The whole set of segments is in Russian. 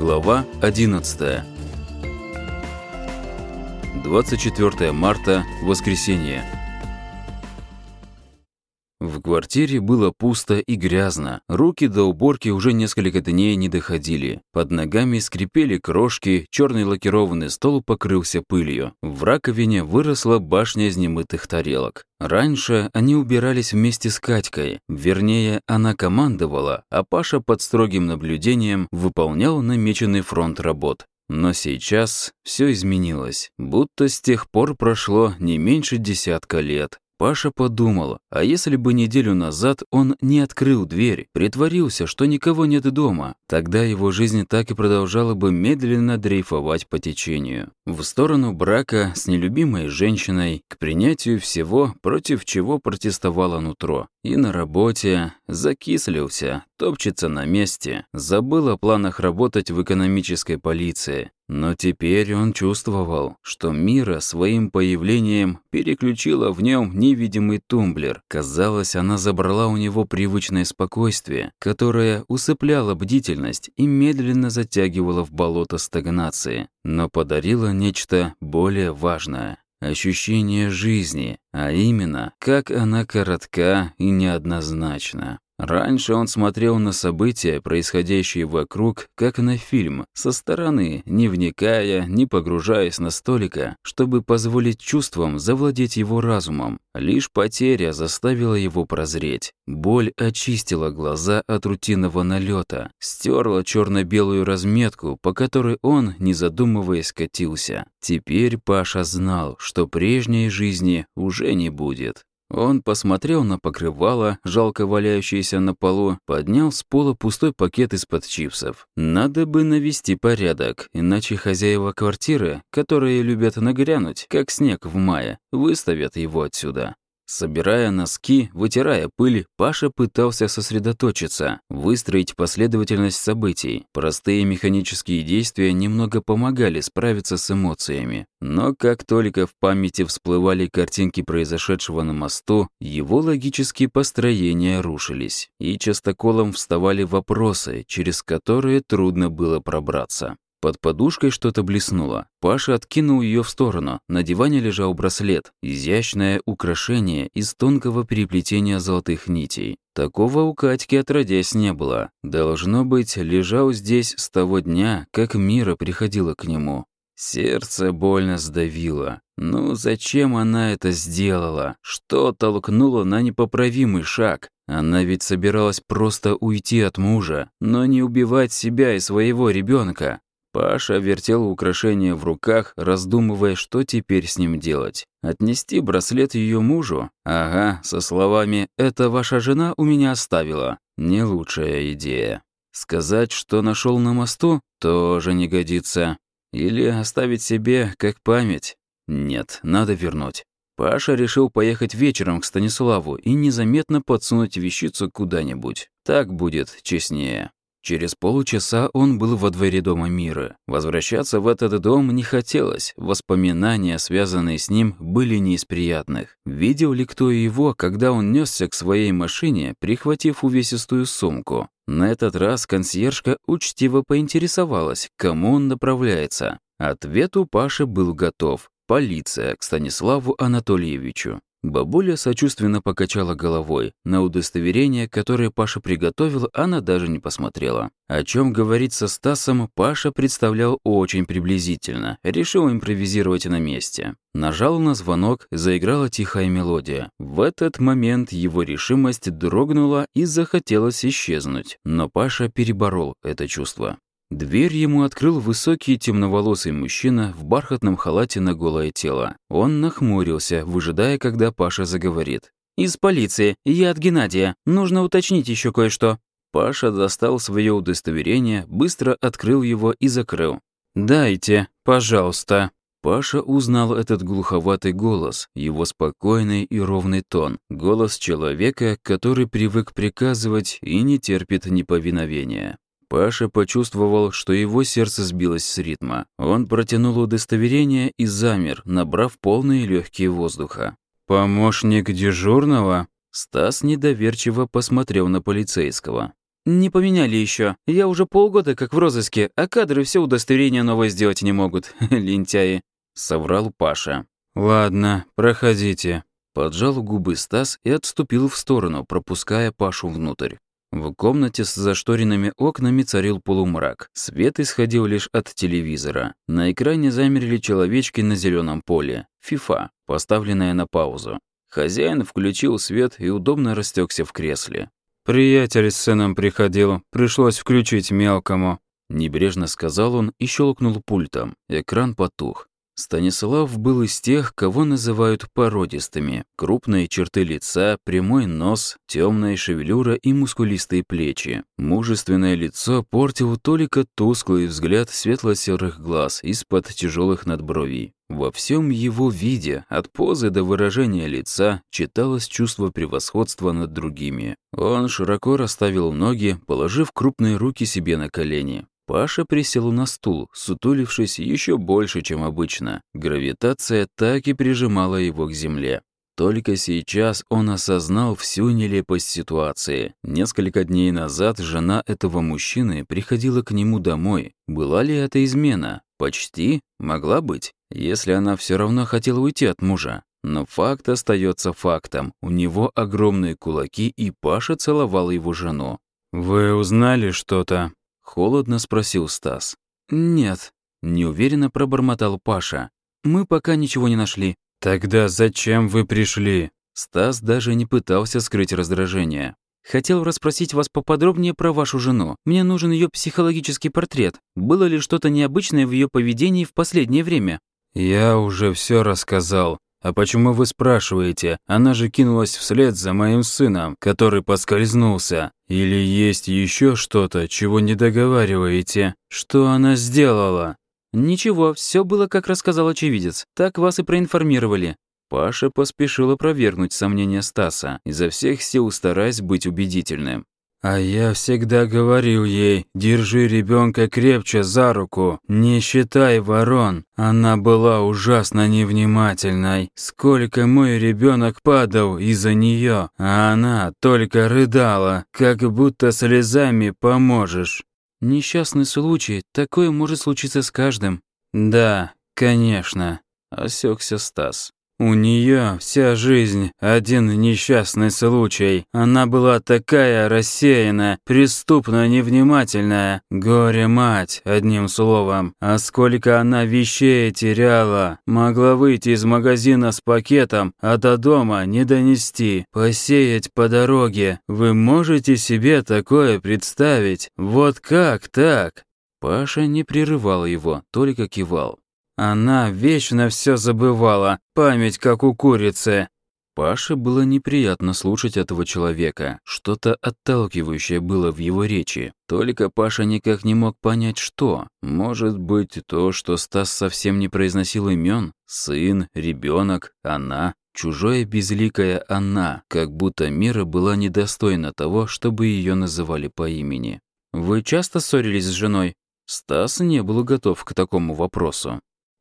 Глава 11. 24 марта, воскресенье. В квартире было пусто и грязно. Руки до уборки уже несколько дней не доходили. Под ногами скрипели крошки, черный лакированный стол покрылся пылью. В раковине выросла башня из немытых тарелок. Раньше они убирались вместе с Катькой. Вернее, она командовала, а Паша под строгим наблюдением выполнял намеченный фронт работ. Но сейчас все изменилось, будто с тех пор прошло не меньше десятка лет. Паша подумал, а если бы неделю назад он не открыл дверь, притворился, что никого нет дома, тогда его жизнь так и продолжала бы медленно дрейфовать по течению. В сторону брака с нелюбимой женщиной, к принятию всего, против чего протестовало нутро. И на работе закислился, топчется на месте, забыл о планах работать в экономической полиции. Но теперь он чувствовал, что Мира своим появлением переключила в нем невидимый тумблер. Казалось, она забрала у него привычное спокойствие, которое усыпляло бдительность и медленно затягивало в болото стагнации, но подарила нечто более важное ощущение жизни, а именно, как она коротка и неоднозначна. Раньше он смотрел на события, происходящие вокруг, как на фильм, со стороны, не вникая, не погружаясь настолько, чтобы позволить чувствам завладеть его разумом. Лишь потеря заставила его прозреть. Боль очистила глаза от рутинного налета, стерла черно-белую разметку, по которой он, не задумываясь, катился. Теперь Паша знал, что прежней жизни уже не будет. Он посмотрел на покрывало, жалко валяющееся на полу, поднял с пола пустой пакет из-под чипсов. Надо бы навести порядок, иначе хозяева квартиры, которые любят нагрянуть, как снег в мае, выставят его отсюда. Собирая носки, вытирая пыль, Паша пытался сосредоточиться, выстроить последовательность событий. Простые механические действия немного помогали справиться с эмоциями. Но как только в памяти всплывали картинки произошедшего на мосту, его логические построения рушились. И частоколом вставали вопросы, через которые трудно было пробраться. Под подушкой что-то блеснуло. Паша откинул ее в сторону. На диване лежал браслет. Изящное украшение из тонкого переплетения золотых нитей. Такого у Катьки отродясь не было. Должно быть, лежал здесь с того дня, как Мира приходила к нему. Сердце больно сдавило. Ну зачем она это сделала? Что толкнуло на непоправимый шаг? Она ведь собиралась просто уйти от мужа, но не убивать себя и своего ребенка. Паша вертел украшение в руках, раздумывая, что теперь с ним делать. Отнести браслет ее мужу? Ага, со словами «это ваша жена у меня оставила». Не лучшая идея. Сказать, что нашел на мосту, тоже не годится. Или оставить себе как память? Нет, надо вернуть. Паша решил поехать вечером к Станиславу и незаметно подсунуть вещицу куда-нибудь. Так будет честнее. Через полчаса он был во дворе дома Мира. Возвращаться в этот дом не хотелось. Воспоминания, связанные с ним, были не из приятных. Видел ли кто его, когда он несся к своей машине, прихватив увесистую сумку? На этот раз консьержка учтиво поинтересовалась, к кому он направляется. Ответ у Паши был готов. Полиция к Станиславу Анатольевичу. Бабуля сочувственно покачала головой. На удостоверение, которое Паша приготовил, она даже не посмотрела. О чем говорить со Стасом, Паша представлял очень приблизительно. Решил импровизировать на месте. Нажал на звонок, заиграла тихая мелодия. В этот момент его решимость дрогнула и захотелось исчезнуть. Но Паша переборол это чувство. Дверь ему открыл высокий темноволосый мужчина в бархатном халате на голое тело. Он нахмурился, выжидая, когда Паша заговорит. «Из полиции. Я от Геннадия. Нужно уточнить еще кое-что». Паша достал свое удостоверение, быстро открыл его и закрыл. «Дайте, пожалуйста». Паша узнал этот глуховатый голос, его спокойный и ровный тон, голос человека, который привык приказывать и не терпит неповиновения. Паша почувствовал, что его сердце сбилось с ритма. Он протянул удостоверение и замер, набрав полные легкие воздуха. «Помощник дежурного?» Стас недоверчиво посмотрел на полицейского. «Не поменяли еще. Я уже полгода как в розыске, а кадры все удостоверения новое сделать не могут. Лентяи», — соврал Паша. «Ладно, проходите». Поджал губы Стас и отступил в сторону, пропуская Пашу внутрь. В комнате с зашторенными окнами царил полумрак. Свет исходил лишь от телевизора. На экране замерли человечки на зеленом поле. FIFA, поставленная на паузу. Хозяин включил свет и удобно растекся в кресле. «Приятель с сыном приходил, пришлось включить мелкому», Небрежно сказал он и щелкнул пультом. Экран потух. Станислав был из тех, кого называют породистыми. Крупные черты лица, прямой нос, темная шевелюра и мускулистые плечи. Мужественное лицо портил только тусклый взгляд светло-серых глаз из-под тяжелых надбровий. Во всем его виде, от позы до выражения лица, читалось чувство превосходства над другими. Он широко расставил ноги, положив крупные руки себе на колени. Паша присел на стул, сутулившись еще больше, чем обычно. Гравитация так и прижимала его к земле. Только сейчас он осознал всю нелепость ситуации. Несколько дней назад жена этого мужчины приходила к нему домой. Была ли это измена? Почти. Могла быть. Если она все равно хотела уйти от мужа. Но факт остается фактом. У него огромные кулаки, и Паша целовал его жену. «Вы узнали что-то?» Холодно спросил Стас. «Нет», — неуверенно пробормотал Паша. «Мы пока ничего не нашли». «Тогда зачем вы пришли?» Стас даже не пытался скрыть раздражение. «Хотел расспросить вас поподробнее про вашу жену. Мне нужен ее психологический портрет. Было ли что-то необычное в ее поведении в последнее время?» «Я уже все рассказал. «А почему вы спрашиваете? Она же кинулась вслед за моим сыном, который поскользнулся. Или есть еще что-то, чего не договариваете? Что она сделала?» «Ничего, все было, как рассказал очевидец. Так вас и проинформировали». Паша поспешил опровергнуть сомнения Стаса, изо всех сил стараясь быть убедительным. А я всегда говорил ей, держи ребенка крепче за руку, не считай ворон. Она была ужасно невнимательной. Сколько мой ребенок падал из-за нее, а она только рыдала, как будто слезами поможешь. Несчастный случай, такое может случиться с каждым. Да, конечно, осекся Стас. У нее вся жизнь один несчастный случай. Она была такая рассеянная, преступно невнимательная. Горе-мать, одним словом. А сколько она вещей теряла. Могла выйти из магазина с пакетом, а до дома не донести. Посеять по дороге. Вы можете себе такое представить? Вот как так? Паша не прерывал его, только кивал. Она вечно все забывала, память как у курицы. Паше было неприятно слушать этого человека. Что-то отталкивающее было в его речи. Только Паша никак не мог понять, что. Может быть, то, что Стас совсем не произносил имен? Сын, ребенок, она. Чужое безликое «она», как будто Мира была недостойна того, чтобы ее называли по имени. «Вы часто ссорились с женой?» Стас не был готов к такому вопросу.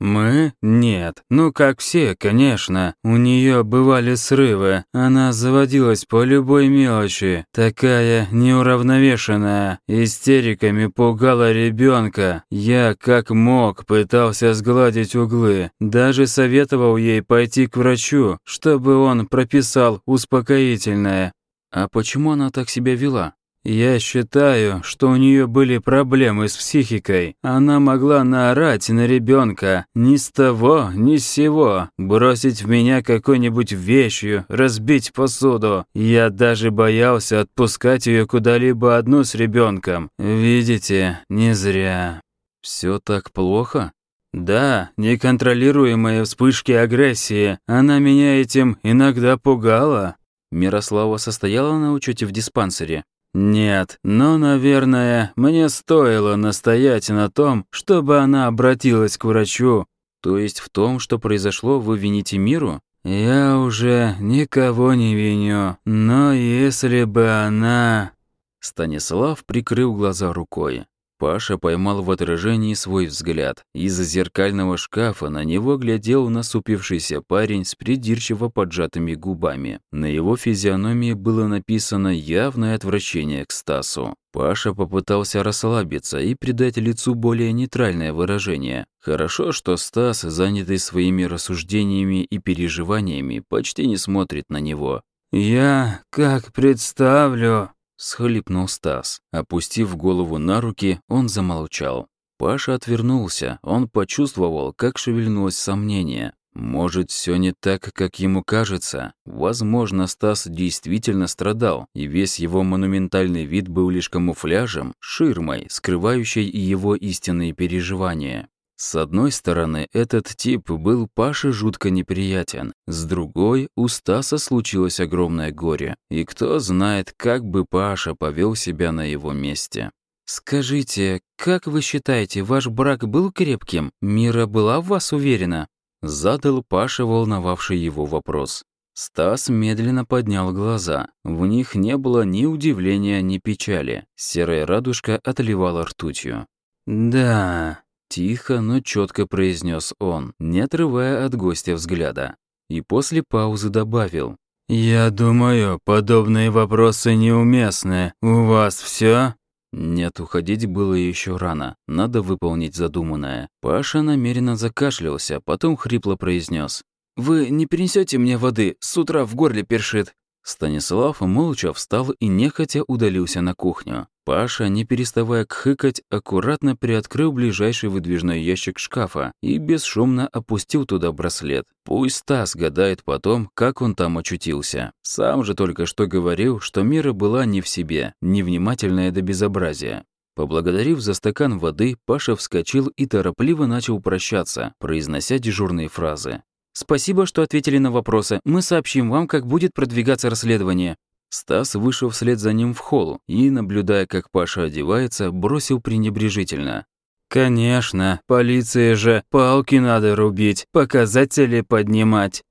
«Мы? Нет. Ну, как все, конечно. У нее бывали срывы. Она заводилась по любой мелочи. Такая неуравновешенная. Истериками пугала ребенка. Я, как мог, пытался сгладить углы. Даже советовал ей пойти к врачу, чтобы он прописал успокоительное. А почему она так себя вела? Я считаю, что у нее были проблемы с психикой. Она могла наорать на ребенка ни с того, ни с сего, бросить в меня какой-нибудь вещью, разбить посуду. Я даже боялся отпускать ее куда-либо одну с ребенком. Видите, не зря. Все так плохо? Да, неконтролируемые вспышки агрессии. Она меня этим иногда пугала. Мирослава состояла на учете в диспансере. Нет, но, наверное, мне стоило настоять на том, чтобы она обратилась к врачу. То есть в том, что произошло, вы вините миру? Я уже никого не виню, но если бы она... Станислав прикрыл глаза рукой. Паша поймал в отражении свой взгляд. Из-за зеркального шкафа на него глядел насупившийся парень с придирчиво поджатыми губами. На его физиономии было написано явное отвращение к Стасу. Паша попытался расслабиться и придать лицу более нейтральное выражение. Хорошо, что Стас, занятый своими рассуждениями и переживаниями, почти не смотрит на него. «Я как представлю...» – схлипнул Стас. Опустив голову на руки, он замолчал. Паша отвернулся. Он почувствовал, как шевельнулось сомнение. Может, все не так, как ему кажется. Возможно, Стас действительно страдал, и весь его монументальный вид был лишь камуфляжем, ширмой, скрывающей его истинные переживания. С одной стороны, этот тип был Паше жутко неприятен, с другой, у Стаса случилось огромное горе, и кто знает, как бы Паша повел себя на его месте. «Скажите, как вы считаете, ваш брак был крепким? Мира была в вас уверена?» Задал Паша волновавший его вопрос. Стас медленно поднял глаза. В них не было ни удивления, ни печали. Серая радужка отливала ртутью. «Да», — тихо, но четко произнес он, не отрывая от гостя взгляда. И после паузы добавил. «Я думаю, подобные вопросы неуместны. У вас все? Нет, уходить было еще рано. Надо выполнить задуманное. Паша намеренно закашлялся, потом хрипло произнес: «Вы не принесете мне воды? С утра в горле першит». Станислав молча встал и нехотя удалился на кухню. Паша, не переставая кхыкать, аккуратно приоткрыл ближайший выдвижной ящик шкафа и бесшумно опустил туда браслет. Пусть Стас гадает потом, как он там очутился. Сам же только что говорил, что Мира была не в себе, невнимательная до безобразия. Поблагодарив за стакан воды, Паша вскочил и торопливо начал прощаться, произнося дежурные фразы. «Спасибо, что ответили на вопросы. Мы сообщим вам, как будет продвигаться расследование». Стас вышел вслед за ним в холл и, наблюдая, как Паша одевается, бросил пренебрежительно. «Конечно, полиция же, палки надо рубить, показатели поднимать».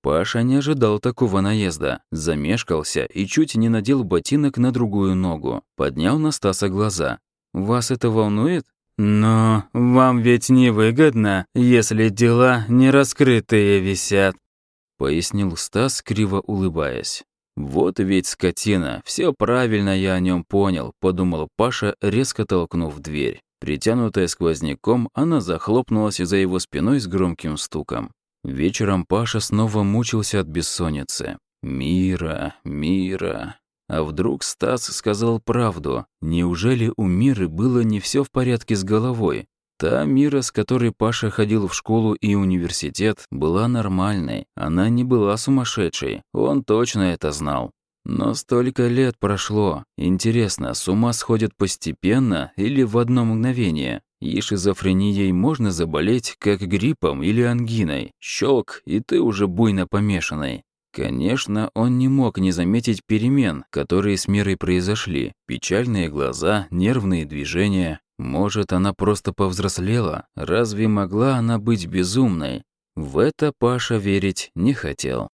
Паша не ожидал такого наезда, замешкался и чуть не надел ботинок на другую ногу. Поднял на Стаса глаза. «Вас это волнует?» «Но вам ведь невыгодно, если дела не раскрытые висят», пояснил Стас, криво улыбаясь. «Вот ведь скотина, все правильно я о нем понял», подумал Паша, резко толкнув дверь. Притянутая сквозняком, она захлопнулась за его спиной с громким стуком. Вечером Паша снова мучился от бессонницы. «Мира, Мира, а вдруг Стас сказал правду? Неужели у Миры было не все в порядке с головой? Та Мира, с которой Паша ходил в школу и университет, была нормальной. Она не была сумасшедшей. Он точно это знал. Но столько лет прошло. Интересно, с ума сходят постепенно или в одно мгновение? И шизофренией можно заболеть, как гриппом или ангиной. Щелк, и ты уже буйно помешанный. Конечно, он не мог не заметить перемен, которые с Мирой произошли. Печальные глаза, нервные движения. Может, она просто повзрослела? Разве могла она быть безумной? В это Паша верить не хотел.